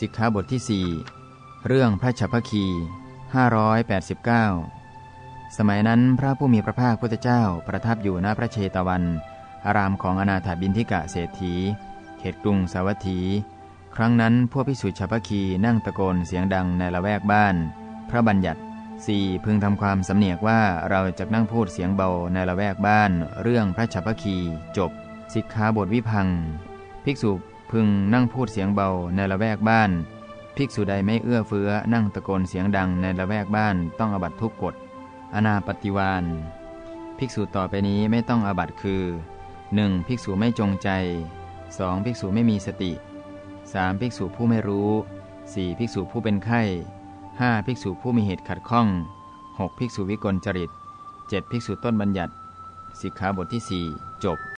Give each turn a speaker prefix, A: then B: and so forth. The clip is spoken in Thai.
A: สิกขาบทที่ 4 เรื่องพระฉัพพคี 589 สมัยนั้นพระผู้มีพระภาคพุทธเจ้าประทับอยู่ณพระเชตวัน อารามของอนาถาบินทิกะเศรษฐี เขตกรุงสาวัตถี ครั้งนั้นพวกพิสุฉัพพคีนั่งตะโกนเสียงดังในละแวกบ้าน พระบัญญัติ 4. พึงทำความสำเนียกว่าเราจะนั่งพูดเสียงเบาในละแวกบ้าน เรื่องพระฉัพพคีจบ สิกขาบทวิพัง ภิกษุ พึงนั่งพูดเสียงเบาในละแวกบ้าน ภิกษุใดไม่เอื้อเฟื้อนั่งตะโกนเสียงดังในละแวกบ้านต้องอบัตทุกกฎอนาปฏิวานภิกษุต่อไปนี้ไม่ต้องอบัตคือ 1. ภิกษุไม่จงใจ 2. ภิกษุไม่มีสติ 3. ภิกษุผู้ไม่รู้ 4. ภิกษุผู้เป็นไข้ 5. ภิกษุผู้มีเหตุขัดข้อง 6. ภิกษุวิกลจริต 7. ภิกษุต้นบัญญัติสิกขาบทที่ 4 จบ